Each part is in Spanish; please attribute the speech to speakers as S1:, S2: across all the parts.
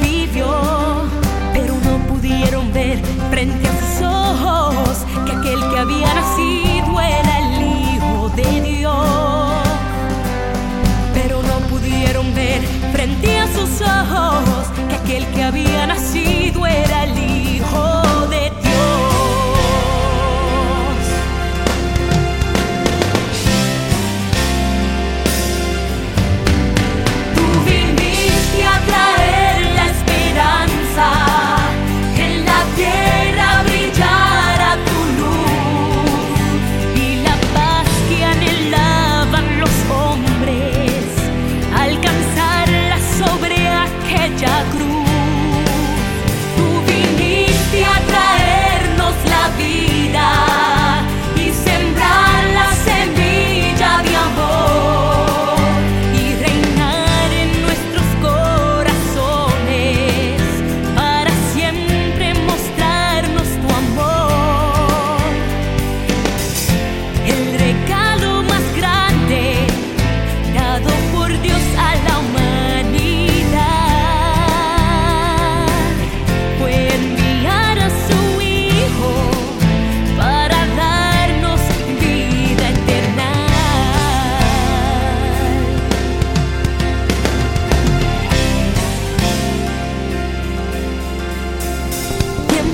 S1: Vivió, pero no pudieron ver frente a sus ojos que aquel que había nacido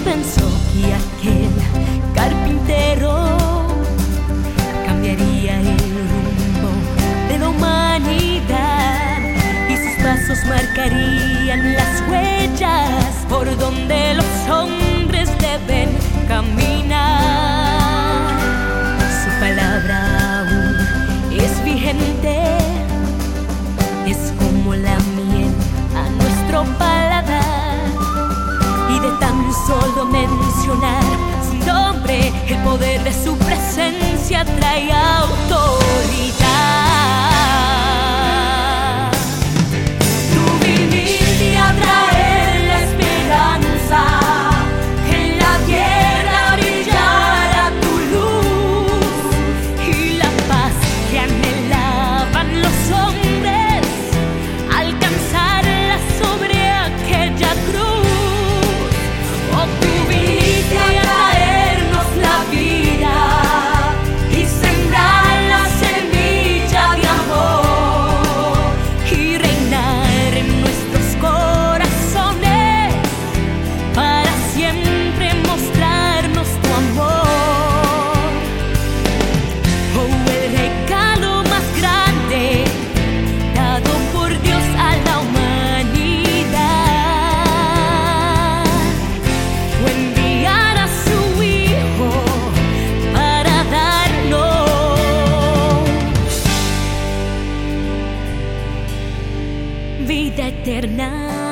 S1: pensó que aquel carpintero solo mencionar su nombre, el poder de su presencia trae autoridad. vida eterna.